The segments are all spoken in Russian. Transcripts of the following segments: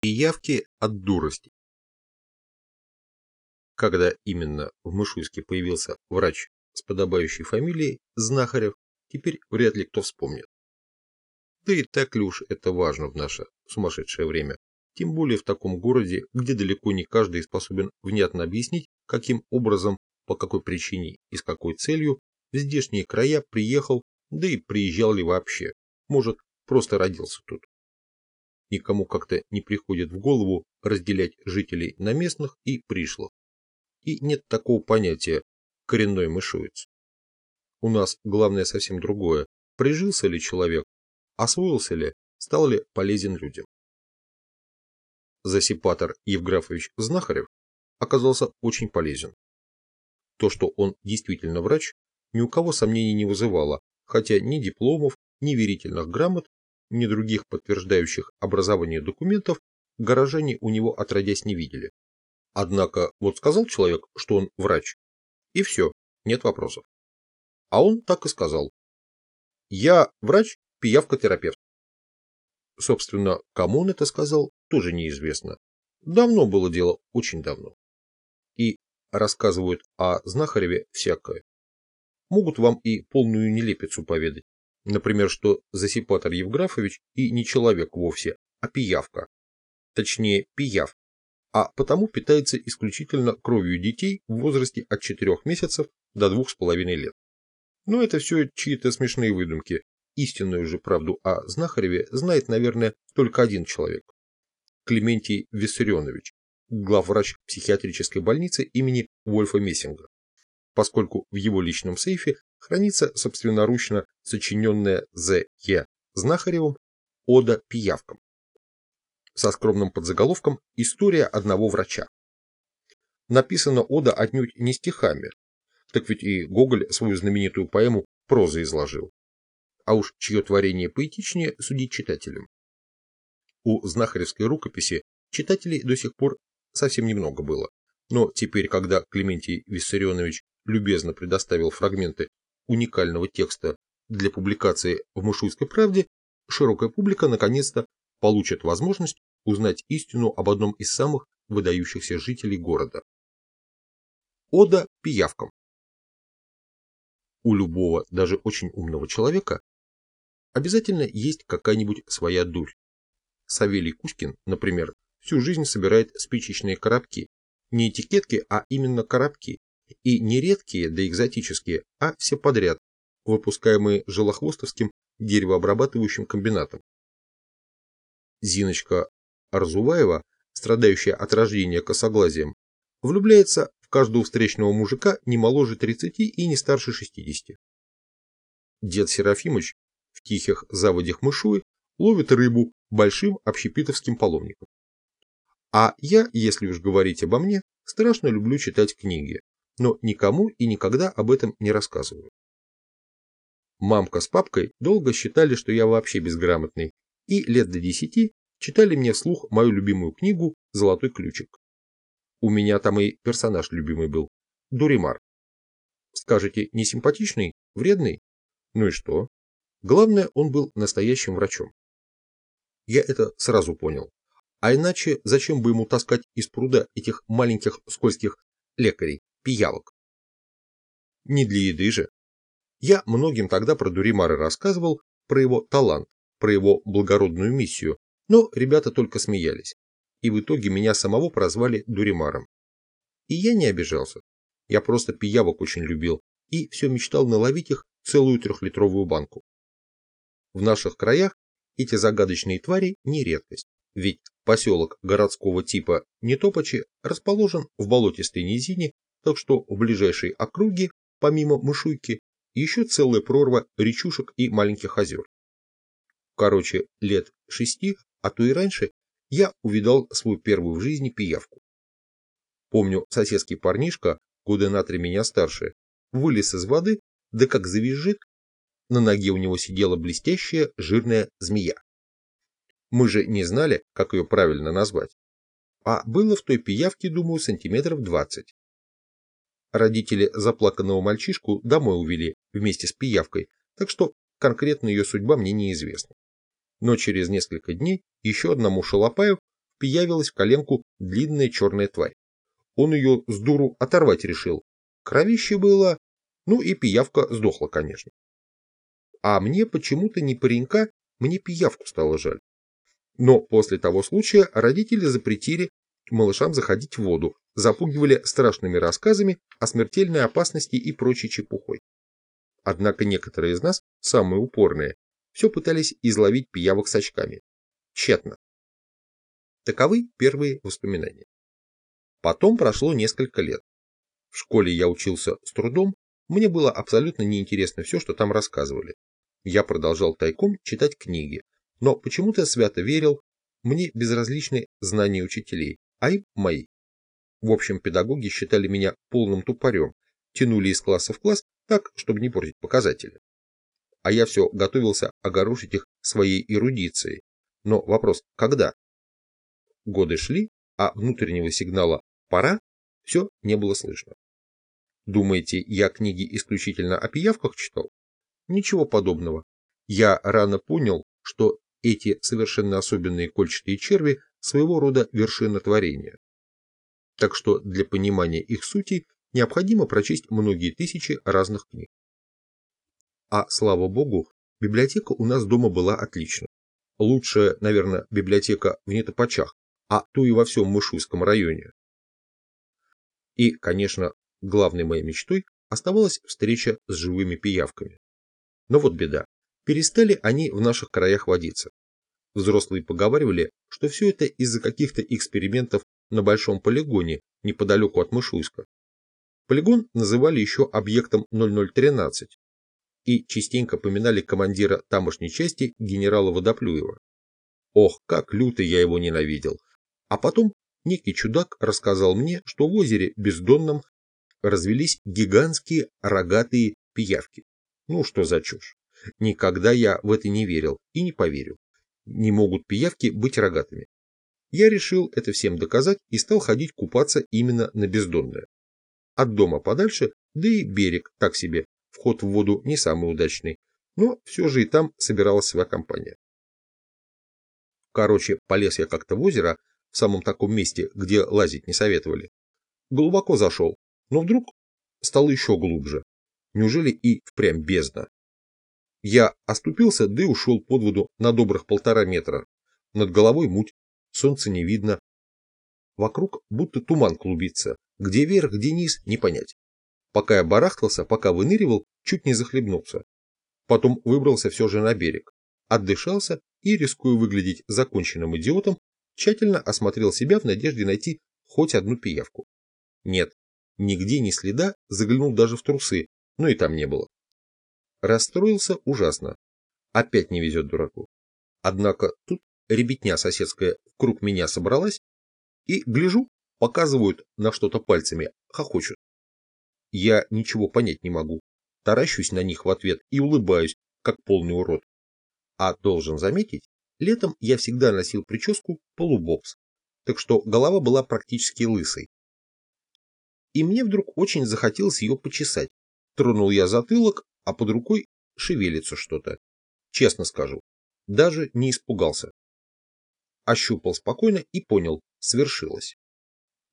Пиявки от дурости. Когда именно в Мышуйске появился врач с подобающей фамилией Знахарев, теперь вряд ли кто вспомнит. Да и так ли уж это важно в наше сумасшедшее время, тем более в таком городе, где далеко не каждый способен внятно объяснить, каким образом, по какой причине и с какой целью в здешние края приехал, да и приезжал ли вообще, может, просто родился тут. Никому как-то не приходит в голову разделять жителей на местных и пришлых. И нет такого понятия «коренной мышуец». У нас главное совсем другое. Прижился ли человек, освоился ли, стал ли полезен людям. Засипатор Евграфович Знахарев оказался очень полезен. То, что он действительно врач, ни у кого сомнений не вызывало, хотя ни дипломов, ни верительных грамот, ни других подтверждающих образование документов горожане у него отродясь не видели. Однако вот сказал человек, что он врач, и все, нет вопросов. А он так и сказал. Я врач, пиявка-терапевт. Собственно, кому он это сказал, тоже неизвестно. Давно было дело, очень давно. И рассказывают о Знахареве всякое. Могут вам и полную нелепицу поведать. Например, что Засипатор Евграфович и не человек вовсе, а пиявка. Точнее, пияв. А потому питается исключительно кровью детей в возрасте от 4 месяцев до 2,5 лет. Но это все чьи-то смешные выдумки, истинную же правду о Знахареве знает, наверное, только один человек. Клементий Виссарионович, главврач психиатрической больницы имени Вольфа Мессинга, поскольку в его личном сейфе хранится собственноручно сочиненная З.Е. Знахаревым «Ода пиявкам» со скромным подзаголовком «История одного врача». Написана Ода отнюдь не стихами, так ведь и Гоголь свою знаменитую поэму прозой изложил а уж чье творение поэтичнее судить читателям. У знахаревской рукописи читателей до сих пор совсем немного было, но теперь, когда Клементий Виссарионович любезно предоставил фрагменты уникального текста для публикации в «Мышуйской правде», широкая публика наконец-то получит возможность узнать истину об одном из самых выдающихся жителей города. Ода пиявкам. У любого, даже очень умного человека, обязательно есть какая-нибудь своя дурь. Савелий Кузькин, например, всю жизнь собирает спичечные коробки. Не этикетки, а именно коробки. И не редкие, да экзотические, а все подряд, выпускаемые Желохвостовским деревообрабатывающим комбинатом. Зиночка Арзуваева, страдающая от рождения косоглазием, влюбляется в каждого встречного мужика не моложе 30 и не старше 60. Дед Серафимыч в тихих заводях мышуй ловит рыбу большим общепитовским половником. А я, если уж говорить обо мне, страшно люблю читать книги, но никому и никогда об этом не рассказываю. Мамка с папкой долго считали, что я вообще безграмотный, и лет до десяти читали мне вслух мою любимую книгу «Золотой ключик». У меня там и персонаж любимый был – Дуримар. Скажете, несимпатичный, вредный? Ну и что? Главное, он был настоящим врачом. Я это сразу понял. А иначе зачем бы ему таскать из пруда этих маленьких скользких лекарей, пиявок? Не для еды же. Я многим тогда про Дуримара рассказывал, про его талант, про его благородную миссию, но ребята только смеялись. И в итоге меня самого прозвали Дуримаром. И я не обижался. Я просто пиявок очень любил и все мечтал наловить их целую трехлитровую банку. В наших краях эти загадочные твари не редкость, ведь поселок городского типа Нетопочи расположен в болотистой низине, так что в ближайшей округе, помимо Мышуйки, еще целая прорва речушек и маленьких озер. Короче, лет шести, а то и раньше, я увидал свою первую в жизни пиявку. Помню, соседский парнишка, года на три меня старше, вылез из воды, да как завизжит, на ноге у него сидела блестящая жирная змея. Мы же не знали, как ее правильно назвать. А было в той пиявке, думаю, сантиметров двадцать. Родители заплаканного мальчишку домой увели вместе с пиявкой, так что конкретно ее судьба мне неизвестна. Но через несколько дней еще одному шалопаю впиявилась в коленку длинная черная тварь. Он ее с дуру оторвать решил. Кровище было, ну и пиявка сдохла, конечно. А мне почему-то не паренька, мне пиявку стало жаль. Но после того случая родители запретили малышам заходить в воду, запугивали страшными рассказами о смертельной опасности и прочей чепухой. Однако некоторые из нас, самые упорные, все пытались изловить пиявок с очками. Тщетно. Таковы первые воспоминания. Потом прошло несколько лет. В школе я учился с трудом, мне было абсолютно неинтересно все, что там рассказывали. Я продолжал тайком читать книги, но почему-то свято верил, мне безразличны знания учителей, а им мои. В общем, педагоги считали меня полным тупорем, тянули из класса в класс так, чтобы не портить показатели. А я все готовился огорошить их своей эрудицией. Но вопрос, когда? Годы шли, а внутреннего сигнала «пора» все не было слышно. Думаете, я книги исключительно о пиявках читал? Ничего подобного. Я рано понял, что эти совершенно особенные кольчатые черви своего рода вершина творения. Так что для понимания их сути необходимо прочесть многие тысячи разных книг. А слава богу, библиотека у нас дома была отлична. Лучшая, наверное, библиотека в Нетопачах, а то и во всем Мышуйском районе. И, конечно, главной моей мечтой оставалась встреча с живыми пиявками. Но вот беда. Перестали они в наших краях водиться. Взрослые поговаривали, что все это из-за каких-то экспериментов на большом полигоне неподалеку от Мышуйска. Полигон называли еще объектом 0013 и частенько поминали командира тамошней части генерала Водоплюева. Ох, как люто я его ненавидел. А потом некий чудак рассказал мне, что в озере Бездонном развелись гигантские рогатые пиявки. Ну что за чушь. Никогда я в это не верил и не поверю. Не могут пиявки быть рогатыми. Я решил это всем доказать и стал ходить купаться именно на бездонное. От дома подальше, да и берег так себе, вход в воду не самый удачный, но все же и там собиралась своя компания. Короче, полез я как-то в озеро, в самом таком месте, где лазить не советовали. Глубоко зашел, но вдруг стало еще глубже. Неужели и впрямь бездна? Я оступился, да и ушел под воду на добрых полтора метра. Над головой муть, солнца не видно. Вокруг будто туман клубится. Где вверх, где низ, не понять. Пока я барахтался, пока выныривал, чуть не захлебнулся. Потом выбрался все же на берег. Отдышался и, рискуя выглядеть законченным идиотом, тщательно осмотрел себя в надежде найти хоть одну пиявку. Нет, нигде ни следа, заглянул даже в трусы, но и там не было. Расстроился ужасно. Опять не везет дураку. Однако тут ребятня соседская вкруг меня собралась и, гляжу, показывают на что-то пальцами, хохочут. Я ничего понять не могу. Таращусь на них в ответ и улыбаюсь, как полный урод. А должен заметить, летом я всегда носил прическу полубокс, так что голова была практически лысой. И мне вдруг очень захотелось ее почесать. Тронул я затылок, а под рукой шевелится что-то. Честно скажу, даже не испугался. Ощупал спокойно и понял, свершилось.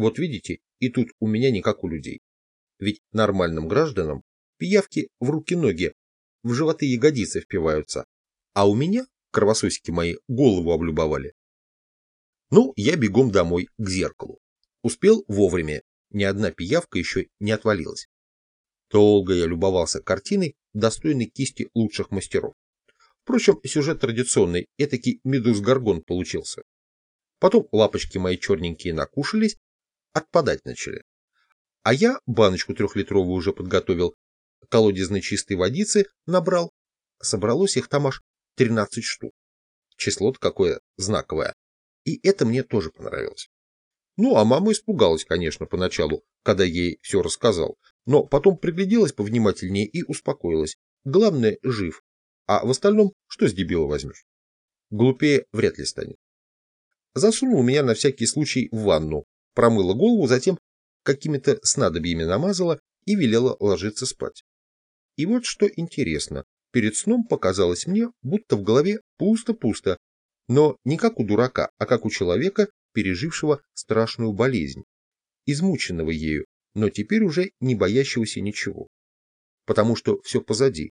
Вот видите, и тут у меня не как у людей. Ведь нормальным гражданам пиявки в руки-ноги, в животы ягодицы впиваются, а у меня, кровососики мои, голову облюбовали. Ну, я бегом домой, к зеркалу. Успел вовремя, ни одна пиявка еще не отвалилась. Долго я любовался картиной, достойной кисти лучших мастеров. Впрочем, сюжет традиционный, этакий медуз-горгон получился. Потом лапочки мои черненькие накушались, отпадать начали. А я баночку трехлитровую уже подготовил, колодезной чистой водицы набрал. Собралось их там аж 13 штук. Число-то какое знаковое. И это мне тоже понравилось. Ну, а мама испугалась, конечно, поначалу, когда ей все рассказал, но потом пригляделась повнимательнее и успокоилась. Главное, жив. А в остальном, что с дебила возьмешь? Глупее вряд ли станет. Засунул меня на всякий случай в ванну, промыла голову, затем какими-то снадобьями намазала и велела ложиться спать. И вот что интересно, перед сном показалось мне, будто в голове пусто-пусто, но не как у дурака, а как у человека, пережившего страшную болезнь, измученного ею, но теперь уже не боящегося ничего. Потому что все позади,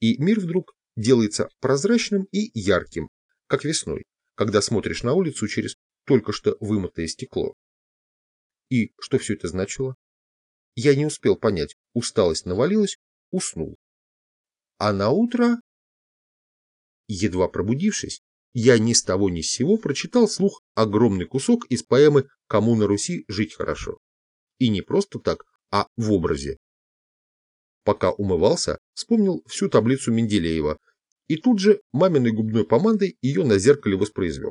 и мир вдруг делается прозрачным и ярким, как весной, когда смотришь на улицу через только что вымытое стекло. И что все это значило? Я не успел понять, усталость навалилась, уснул. А на утро, едва пробудившись, я ни с того ни с сего прочитал слух огромный кусок из поэмы «Кому на Руси жить хорошо». И не просто так, а в образе. Пока умывался, вспомнил всю таблицу Менделеева и тут же маминой губной помадой ее на зеркале воспроизвел.